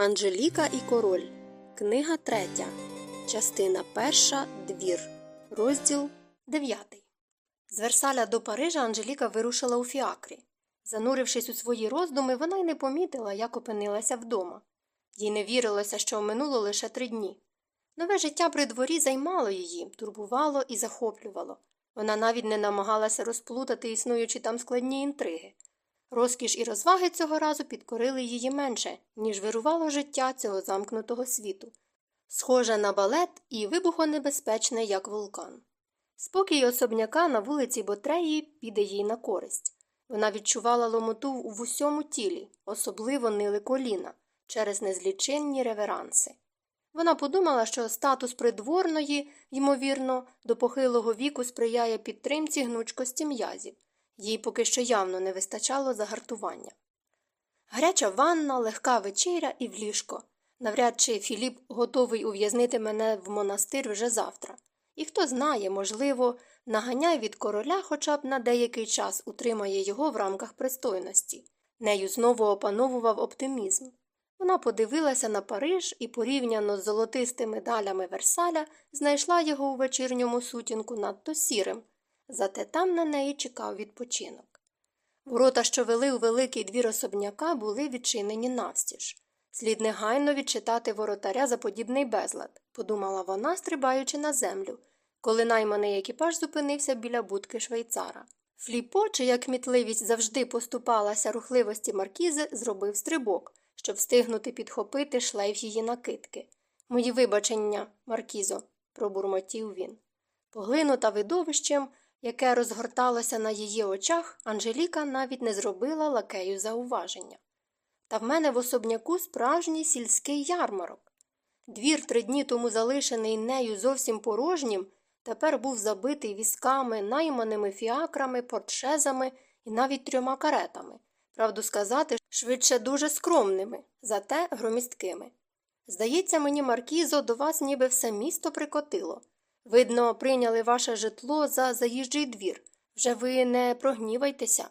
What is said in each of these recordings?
Анжеліка і король. Книга третя. Частина перша. Двір. Розділ дев'ятий. З Версаля до Парижа Анжеліка вирушила у фіакрі. Занурившись у свої роздуми, вона й не помітила, як опинилася вдома. Їй не вірилося, що минуло лише три дні. Нове життя при дворі займало її, турбувало і захоплювало. Вона навіть не намагалася розплутати існуючі там складні інтриги. Розкіш і розваги цього разу підкорили її менше, ніж вирувало життя цього замкнутого світу, схоже на балет і вибухонебезпечне, як вулкан. Спокій особняка на вулиці Ботреї піде їй на користь. Вона відчувала ломоту в усьому тілі, особливо нили коліна, через незліченні реверанси. Вона подумала, що статус придворної, ймовірно, до похилого віку сприяє підтримці гнучкості м'язів. Їй поки що явно не вистачало загартування. Гаряча ванна, легка вечеря і в ліжко. Навряд чи Філіп готовий ув'язнити мене в монастир вже завтра. І хто знає, можливо, наганяй від короля хоча б на деякий час утримає його в рамках пристойності. Нею знову опановував оптимізм. Вона подивилася на Париж і, порівняно з золотистими далями Версаля, знайшла його у вечірньому сутінку надто сірим, зате там на неї чекав відпочинок. Ворота, що вели у великий двір особняка, були відчинені навстіж. Слід негайно відчитати воротаря за подібний безлад, подумала вона, стрибаючи на землю, коли найманий екіпаж зупинився біля будки швейцара. Фліпо, чия кмітливість завжди поступалася рухливості маркізи, зробив стрибок, щоб встигнути підхопити шлейф її накидки. Мої вибачення, Маркізо, пробурмотів він. Поглинута видовищем, яке розгорталося на її очах, Анжеліка навіть не зробила лакею зауваження. Та в мене в особняку справжній сільський ярмарок. Двір, три дні тому залишений нею зовсім порожнім, тепер був забитий візками, найманими фіакрами, портшезами і навіть трьома каретами. Правду сказати, швидше дуже скромними, зате громісткими. Здається, мені, Маркізо, до вас ніби все місто прикотило. Видно, прийняли ваше житло за заїжджий двір. Вже ви не прогнівайтеся.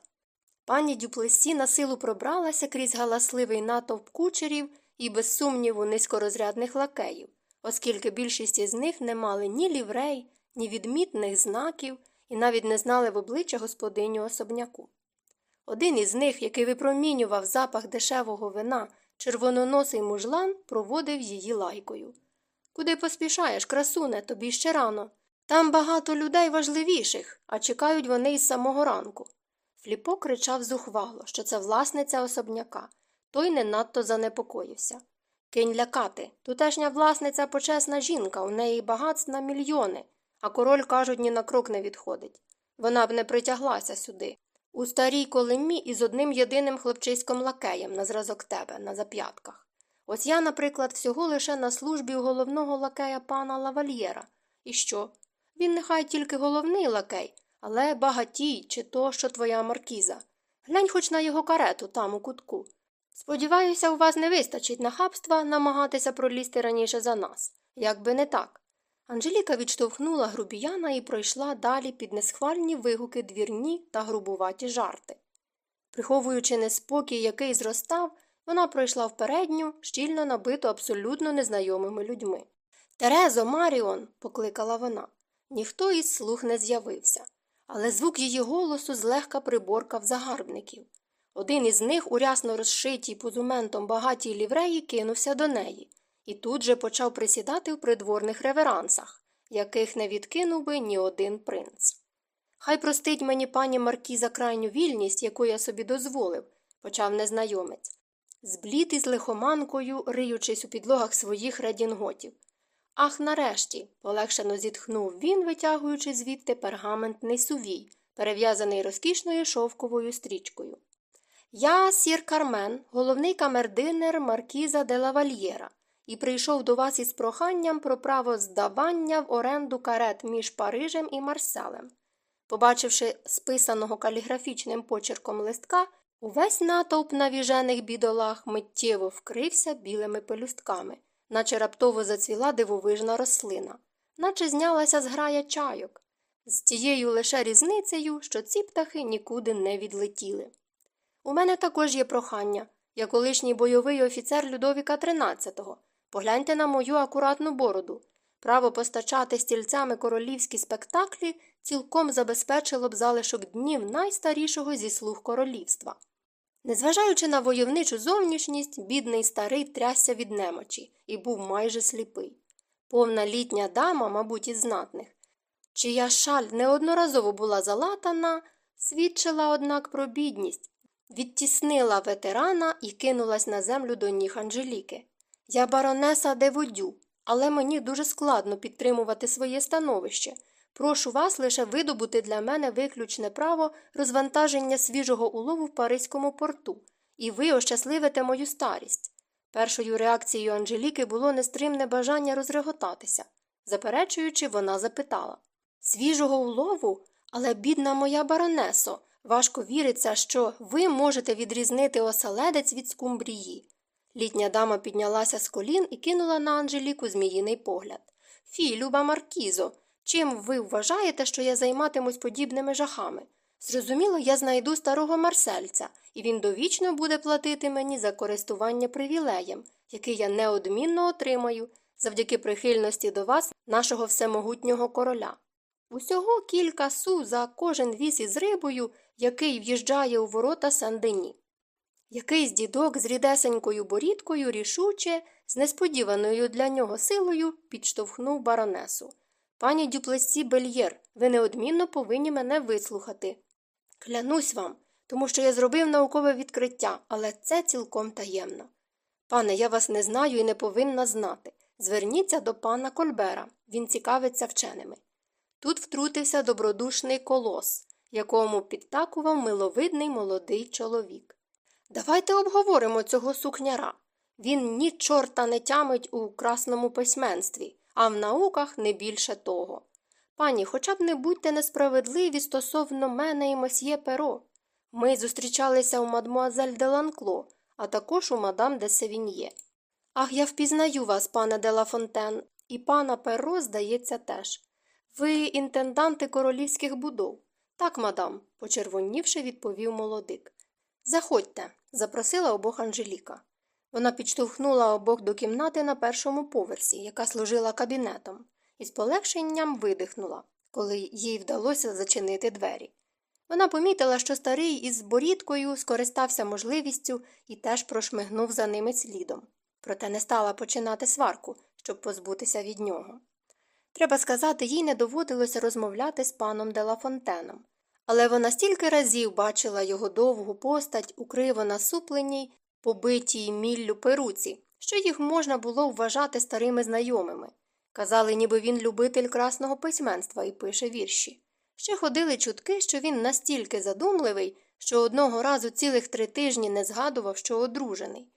Пані Дюплесі на силу пробралася крізь галасливий натовп кучерів і, без сумніву, низькорозрядних лакеїв, оскільки більшість із них не мали ні ліврей, ні відмітних знаків і навіть не знали в обличчя господиню особняку. Один із них, який випромінював запах дешевого вина, червононосий мужлан, проводив її лайкою. Куди поспішаєш, красуне, тобі ще рано. Там багато людей важливіших, а чекають вони із самого ранку. Фліпо кричав зухвало, що це власниця особняка, той не надто занепокоївся. Кинь лякати. Тутешня власниця почесна жінка, у неї багатств на мільйони, а король, кажуть, ні на крок не відходить. Вона б не притяглася сюди. У старій колемі із одним єдиним хлопчиськом лакеєм на зразок тебе, на зап'ятках. Ось я, наприклад, всього лише на службі у головного лакея пана Лавальєра. І що? Він нехай тільки головний лакей, але багатій, чи то, що твоя маркіза. Глянь хоч на його карету там у кутку. Сподіваюся, у вас не вистачить нахабства намагатися пролізти раніше за нас. Як би не так. Анжеліка відштовхнула грубіяна і пройшла далі під несхвальні вигуки двірні та грубуваті жарти. Приховуючи неспокій, який зростав, вона пройшла в передню, щільно набиту абсолютно незнайомими людьми. Терезо, Маріон, покликала вона. Ніхто із слух не з'явився, але звук її голосу злегка приборкав загарбників. Один із них, у рясно розшитій позументом багатій лівреї, кинувся до неї і тут же почав присідати в придворних реверансах, яких не відкинув би ні один принц. Хай простить мені пані Маркіза крайню вільність, яку я собі дозволив, почав незнайомець, зблід із лихоманкою, риючись у підлогах своїх редінготів. Ах, нарешті, полегшено зітхнув він, витягуючи звідти пергаментний сувій, перев'язаний розкішною шовковою стрічкою. Я, сір Кармен, головний камердинер Маркіза де Лавальєра, і прийшов до вас із проханням про право здавання в оренду карет між Парижем і Марселем. Побачивши списаного каліграфічним почерком листка, увесь натовп навіжених бідолах миттєво вкрився білими пелюстками, наче раптово зацвіла дивовижна рослина, наче знялася зграя чайок, з тією лише різницею, що ці птахи нікуди не відлетіли. У мене також є прохання, Я колишній бойовий офіцер Людовіка XIII. Погляньте на мою акуратну бороду. Право постачати стільцями королівські спектаклі цілком забезпечило б залишок днів найстарішого зі слуг королівства. Незважаючи на войовничу зовнішність, бідний старий трясся від немочі і був майже сліпий. Повна літня дама, мабуть, із знатних, чия шаль неодноразово була залатана, свідчила, однак, про бідність, відтіснила ветерана і кинулась на землю до ніг Анжеліки. Я баронеса Деводю, але мені дуже складно підтримувати своє становище. Прошу вас лише видобути для мене виключне право розвантаження свіжого улову в Паризькому порту, і ви ощасливите мою старість. Першою реакцією Анжеліки було нестримне бажання розреготатися. Заперечуючи, вона запитала Свіжого улову? Але, бідна моя баронесо, важко віриться, що ви можете відрізнити оселедець від скумбрії. Літня дама піднялася з колін і кинула на Анжеліку зміїний погляд. Фі, люба Маркізо, чим ви вважаєте, що я займатимусь подібними жахами? Зрозуміло, я знайду старого марсельця, і він довічно буде платити мені за користування привілеєм, який я неодмінно отримаю завдяки прихильності до вас, нашого всемогутнього короля. Усього кілька су за кожен віз із рибою, який в'їжджає у ворота Сен-Дені. Якийсь дідок з рідесенькою борідкою рішуче, з несподіваною для нього силою підштовхнув баронесу. Пані Дюплесі Бельєр, ви неодмінно повинні мене вислухати. Клянусь вам, тому що я зробив наукове відкриття, але це цілком таємно. Пане, я вас не знаю і не повинна знати. Зверніться до пана Кольбера, він цікавиться вченими. Тут втрутився добродушний колос, якому підтакував миловидний молодий чоловік. Давайте обговоримо цього сукняра. Він ні чорта не тямить у красному письменстві, а в науках не більше того. Пані, хоча б не будьте несправедливі стосовно мене і мосьє Перро. Ми зустрічалися у мадмуазель де Ланкло, а також у мадам де Севіньє. Ах, я впізнаю вас, пане де Лафонтен, і пана Перро, здається, теж. Ви інтенданти королівських будов. Так, мадам, почервонівши, відповів молодик. Заходьте, запросила обох Анжеліка. Вона підштовхнула обох до кімнати на першому поверсі, яка служила кабінетом, і з полегшенням видихнула, коли їй вдалося зачинити двері. Вона помітила, що старий із борідкою скористався можливістю і теж прошмигнув за ними слідом, проте не стала починати сварку, щоб позбутися від нього. Треба сказати, їй не доводилося розмовляти з паном Делафонтеном, але вона стільки разів бачила його довгу постать у криво насупленій, побитій міллю перуці, що їх можна було вважати старими знайомими. Казали, ніби він любитель красного письменства і пише вірші. Ще ходили чутки, що він настільки задумливий, що одного разу цілих три тижні не згадував, що одружений.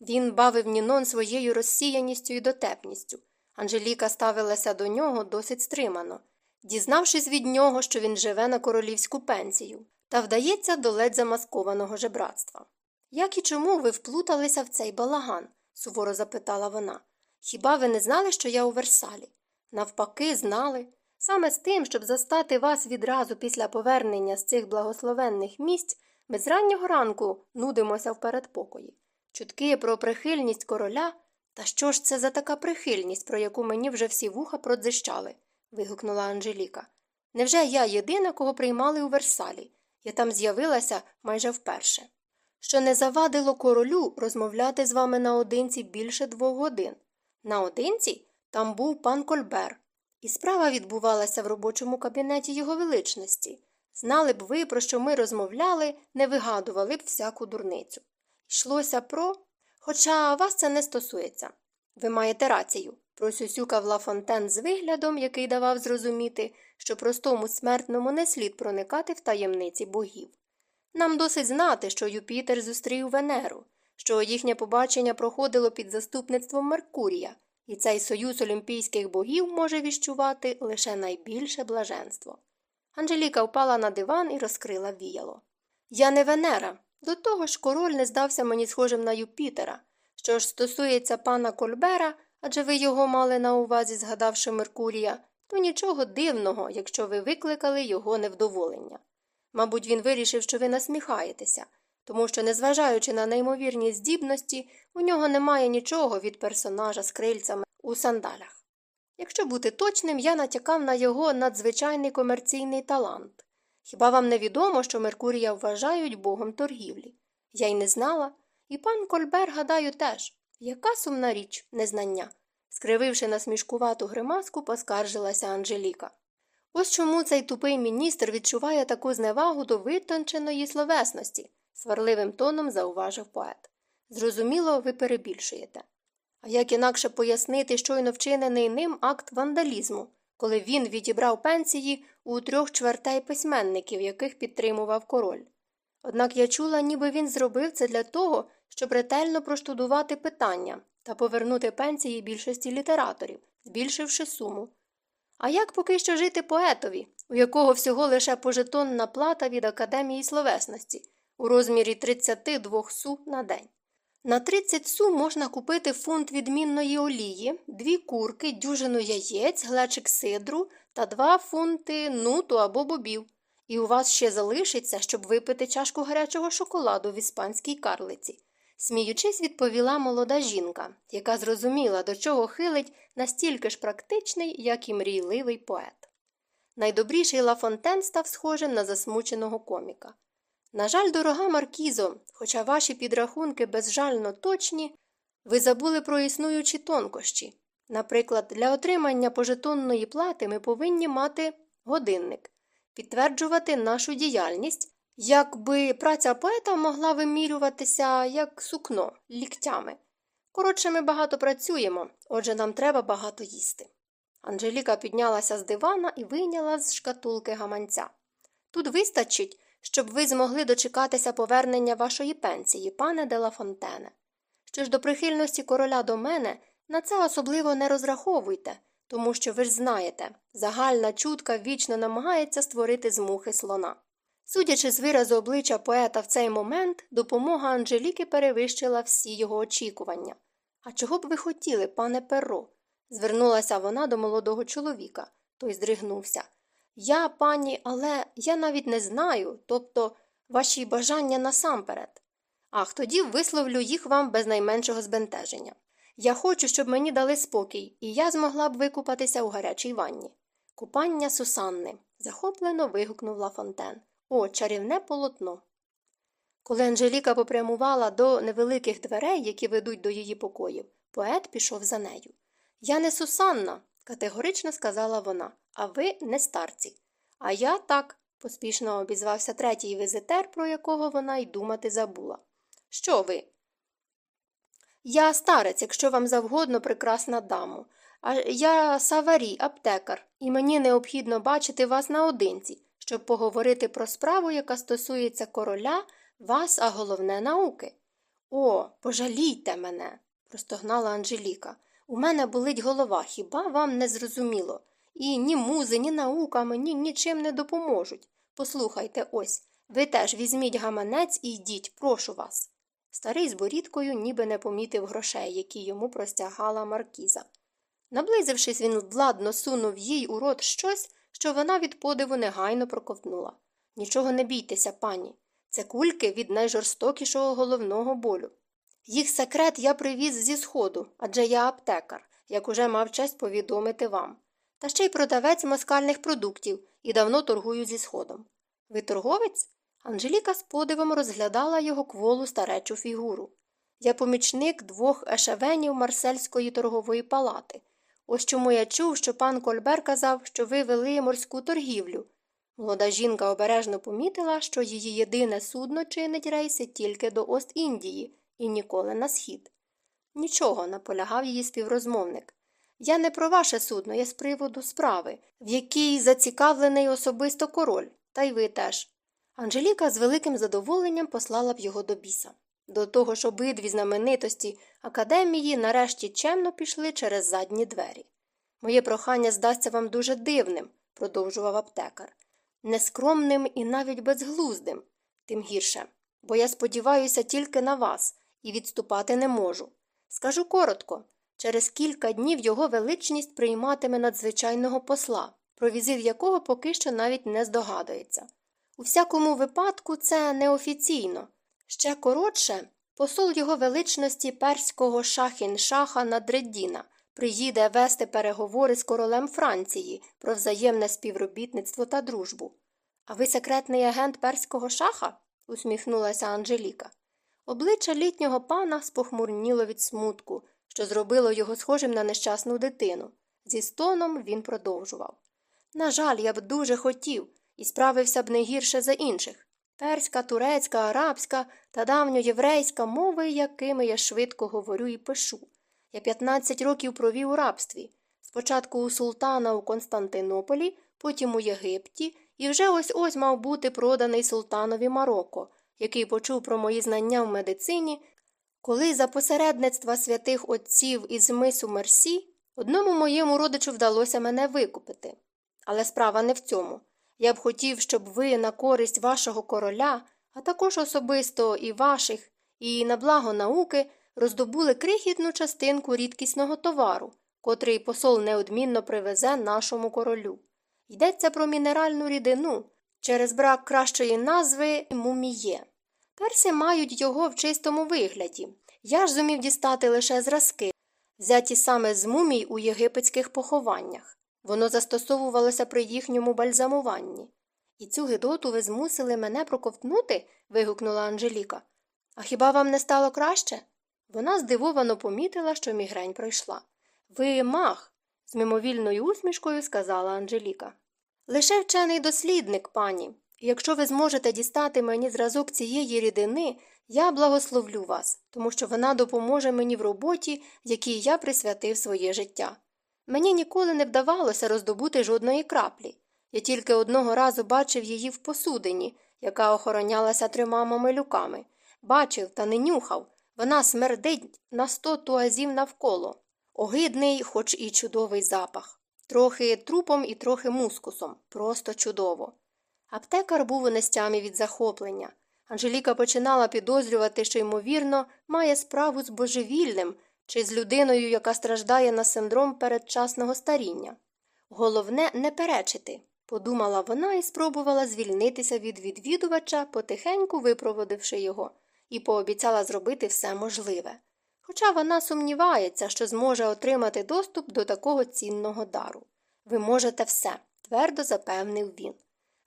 Він бавив Нінон своєю розсіяністю і дотепністю. Анжеліка ставилася до нього досить стримано, дізнавшись від нього, що він живе на королівську пенсію, та вдається до ледь замаскованого жебратства. Як і чому ви вплуталися в цей балаган? суворо запитала вона. Хіба ви не знали, що я у Версалі? Навпаки, знали. Саме з тим, щоб застати вас відразу після повернення з цих благословенних місць, ми з раннього ранку нудимося в передпокої. Чутки про прихильність короля. Та що ж це за така прихильність, про яку мені вже всі вуха продзищали? Вигукнула Анжеліка. Невже я єдина, кого приймали у Версалі? Я там з'явилася майже вперше. Що не завадило королю розмовляти з вами наодинці більше двох годин. Наодинці там був пан Кольбер, і справа відбувалася в робочому кабінеті його величності. Знали б ви, про що ми розмовляли, не вигадували б всяку дурницю. Йшлося про. Хоча вас це не стосується. Ви маєте рацію, просюсюкав Лафонтен з виглядом, який давав зрозуміти, що простому смертному не слід проникати в таємниці богів. Нам досить знати, що Юпітер зустрів Венеру, що їхнє побачення проходило під заступництвом Меркурія, і цей союз олімпійських богів може віщувати лише найбільше блаженство. Анжеліка впала на диван і розкрила віяло. Я не Венера. До того ж, король не здався мені схожим на Юпітера. Що ж стосується пана Кольбера, адже ви його мали на увазі, згадавши Меркурія, то нічого дивного, якщо ви викликали його невдоволення. Мабуть, він вирішив, що ви насміхаєтеся. тому що, незважаючи на неймовірні здібності, у нього немає нічого від персонажа з крильцями у сандалях. Якщо бути точним, я натякав на його надзвичайний комерційний талант. Хіба вам не відомо, що Меркурія вважають богом торгівлі? Я й не знала, і пан Кольбер, гадаю, теж. Яка сумна річ, незнання. Скрививши насмішкувату гримаску, поскаржилася Анжеліка. Ось чому цей тупий міністр відчуває таку зневагу до витонченої словесності, сварливим тоном зауважив поет. Зрозуміло, ви перебільшуєте. А як інакше пояснити щойно вчинений ним акт вандалізму, коли він відібрав пенсії у трьох чвертей письменників, яких підтримував король? Однак я чула, ніби він зробив це для того, щоб ретельно проштудувати питання та повернути пенсії більшості літераторів, збільшивши суму. А як поки що жити поетові, у якого всього лише пожетонна плата від Академії словесності у розмірі 32 су на день? На 30 су можна купити фунт відмінної олії, дві курки, дюжину яєць, глечик сидру та два фунти нуту або бобів. І у вас ще залишиться, щоб випити чашку гарячого шоколаду в іспанській карлиці. Сміючись, відповіла молода жінка, яка зрозуміла, до чого хилить настільки ж практичний, як і мрійливий поет. Найдобріший Лафонтен став схожим на засмученого коміка. На жаль, дорога Маркізо, хоча ваші підрахунки безжально точні, ви забули про існуючі тонкощі. Наприклад, для отримання пожетонної плати ми повинні мати годинник, підтверджувати нашу діяльність, якби праця поета могла вимірюватися як сукно ліктями. Коротше, ми багато працюємо, отже, нам треба багато їсти. Анжеліка піднялася з дивана і вийняла з шкатулки гаманця. Тут вистачить, щоб ви змогли дочекатися повернення вашої пенсії, пане Делафонтене. Що ж до прихильності короля до мене, на це особливо не розраховуйте, тому що ви ж знаєте, загальна чутка вічно намагається створити з мухи слона. Судячи з виразу обличчя поета в цей момент, допомога Анжеліки перевищила всі його очікування. А чого б ви хотіли, пане Перро? звернулася вона до молодого чоловіка. Той здригнувся. Я, пані, але я навіть не знаю, тобто ваші бажання насамперед. Ах, тоді висловлю їх вам без найменшого збентеження. Я хочу, щоб мені дали спокій, і я змогла б викупатися у гарячій ванні. Купання Сусанни. захоплено вигукнув Лафонтен. О, чарівне полотно. Коли Анжеліка попрямувала до невеликих дверей, які ведуть до її покоїв, поет пішов за нею. Я не Сусанна, категорично сказала вона, а ви не старці. А я так, поспішно обізвався третій візитер, про якого вона й думати забула. Що ви? Я старець, якщо вам завгодно, прекрасна дамо. А я саварі, аптекар, і мені необхідно бачити вас наодинці, щоб поговорити про справу, яка стосується короля, вас, а головне науки. О, пожалійте мене, простогнала Анжеліка. У мене болить голова, хіба вам не зрозуміло? І ні музи, ні наука мені нічим не допоможуть. Послухайте ось, ви теж візьміть гаманець і йдіть, прошу вас. Старий з борідкою ніби не помітив грошей, які йому простягала маркіза. Наблизившись, він владно сунув їй у рот щось, що вона від подиву негайно проковтнула. Нічого не бійтеся, пані. Це кульки від найжорстокішого головного болю. Їх секрет я привіз зі сходу, адже я аптекар, як уже мав честь повідомити вам. Та ще й продавець москальних продуктів і давно торгую зі сходом. Ви торговець? Анжеліка з подивом розглядала його кволу старечу фігуру. Я помічник двох ешевенів Марсельської торгової палати. Ось чому я чув, що пан Кольбер казав, що ви вели морську торгівлю. Молода жінка обережно помітила, що її єдине судно чинить рейси тільки до Ост-Індії і ніколи на схід. Нічого, наполягав її співрозмовник. Я не про ваше судно, я з приводу справи, в якій зацікавлений особисто король, та й ви теж. Анжеліка з великим задоволенням послала б його до біса. До того ж обидві знаменитості академії нарешті чемно пішли через задні двері. Моє прохання здасться вам дуже дивним, продовжував аптекар, нескромним і навіть безглуздим, тим гірше, бо я сподіваюся тільки на вас і відступати не можу. Скажу коротко через кілька днів його величність прийматиме надзвичайного посла, про візит якого поки що навіть не здогадується. У всякому випадку це неофіційно. Ще коротше, посол його величності перського шахін-шаха Надреддіна приїде вести переговори з королем Франції про взаємне співробітництво та дружбу. А ви секретний агент перського шаха? усміхнулася Анжеліка. Обличчя літнього пана спохмурніло від смутку, що зробило його схожим на нещасну дитину. Зі стоном він продовжував. На жаль, я б дуже хотів і справився б не гірше за інших. Перська, турецька, арабська та давньоєврейська мови, якими я швидко говорю і пишу. Я 15 років провів у рабстві. Спочатку у султана у Константинополі, потім у Єгипті, і вже ось ось мав бути проданий султанові Марокко, який почув про мої знання в медицині, коли за посередництва святих отців із мису Мерсі одному моєму родичу вдалося мене викупити. Але справа не в цьому. Я б хотів, щоб ви на користь вашого короля, а також особисто і ваших, і на благо науки роздобули крихітну частинку рідкісного товару, котрий посол неодмінно привезе нашому королю. Йдеться про мінеральну рідину через брак кращої назви муміє. Перси мають його в чистому вигляді. Я ж зумів дістати лише зразки, взяті саме з мумій у єгипетських похованнях. Воно застосовувалося при їхньому бальзамуванні. І цю гидоту ви змусили мене проковтнути? вигукнула Анжеліка. А хіба вам не стало краще? Вона здивовано помітила, що мігрень пройшла. Ви мах, з мимовільною усмішкою сказала Анжеліка. Лише вчений дослідник, пані. Якщо ви зможете дістати мені зразок цієї рідини, я благословлю вас, тому що вона допоможе мені в роботі, якій я присвятив своє життя. Мені ніколи не вдавалося роздобути жодної краплі. Я тільки одного разу бачив її в посудині, яка охоронялася трьома мамилюками. Бачив та не нюхав. Вона смердить на сто туазів навколо. Огидний, хоч і чудовий запах. Трохи трупом і трохи мускусом. Просто чудово. Аптекар був у нестямі від захоплення. Анжеліка починала підозрювати, що, ймовірно, має справу з божевільним чи з людиною, яка страждає на синдром передчасного старіння. Головне, не перечити, подумала вона і спробувала звільнитися від відвідувача, потихеньку випроводивши його, і пообіцяла зробити все можливе. Хоча вона сумнівається, що зможе отримати доступ до такого цінного дару. Ви можете все, твердо запевнив він.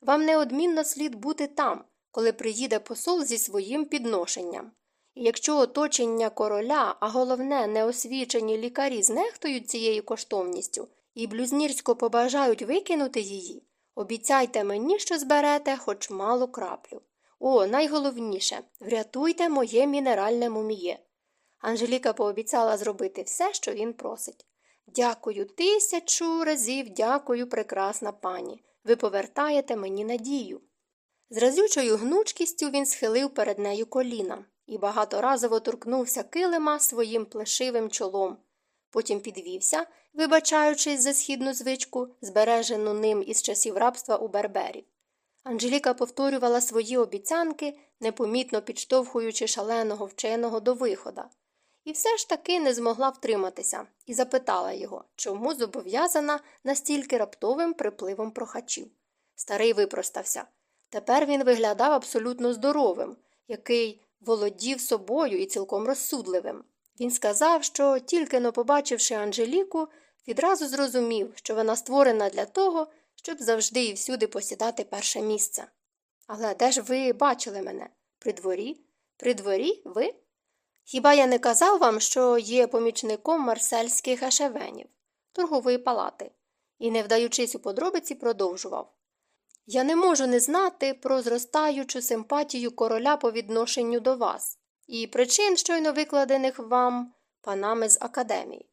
Вам неодмінно слід бути там, коли приїде посол зі своїм підношенням. Якщо оточення короля, а головне, неосвічені лікарі знехтують цією коштовністю і блюзнірсько побажають викинути її, обіцяйте мені, що зберете хоч малу краплю. О, найголовніше врятуйте моє мінеральне муміє. Анжеліка пообіцяла зробити все, що він просить. Дякую, тисячу разів дякую, прекрасна пані. Ви повертаєте мені надію. З разючою гнучкістю він схилив перед нею коліна і багаторазово торкнувся килима своїм плешивим чолом. Потім підвівся, вибачаючись за східну звичку, збережену ним із часів рабства у Берберів. Анжеліка повторювала свої обіцянки, непомітно підштовхуючи шаленого вченого до вихода. І все ж таки не змогла втриматися і запитала його, чому зобов'язана настільки раптовим припливом прохачів. Старий випростався. Тепер він виглядав абсолютно здоровим, який володів собою і цілком розсудливим. Він сказав, що, тільки но побачивши Анжеліку, відразу зрозумів, що вона створена для того, щоб завжди і всюди посідати перше місце. Але де ж ви бачили мене? При дворі? При дворі ви? Хіба я не казав вам, що є помічником марсельських ешевенів, торгової палати, і, не вдаючись у подробиці, продовжував. Я не можу не знати про зростаючу симпатію короля по відношенню до вас і причин, щойно викладених вам панами з академії.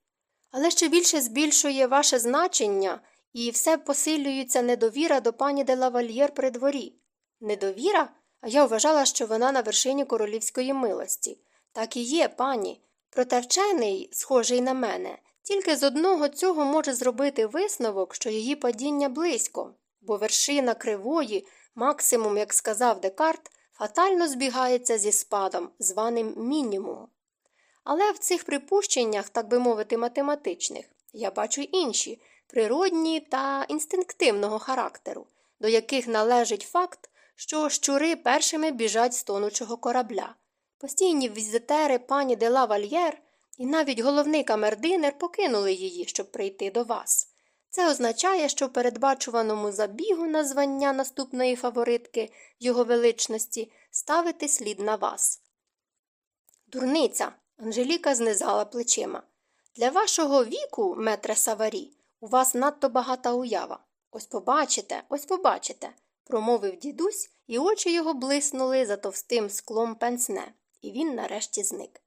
Але ще більше збільшує ваше значення і все посилюється недовіра до пані де лавальєр при дворі. Недовіра? А я вважала, що вона на вершині королівської милості. Так і є, пані. Проте вчений, схожий на мене, тільки з одного цього може зробити висновок, що її падіння близько, бо вершина кривої, максимум, як сказав Декарт, фатально збігається зі спадом, званим мінімум. Але в цих припущеннях, так би мовити, математичних, я бачу інші, природні та інстинктивного характеру, до яких належить факт, що щури першими біжать з тонучого корабля. Постійні візитери пані де Лавальєр і навіть головний камердинер покинули її, щоб прийти до вас. Це означає, що в передбачуваному забігу на звання наступної фаворитки його величності ставити слід на вас. Дурниця. Анжеліка знизала плечима. Для вашого віку, метре Саварі, у вас надто багата уява. Ось побачите, ось побачите, промовив дідусь, і очі його блиснули за товстим склом пенсне, і він нарешті зник.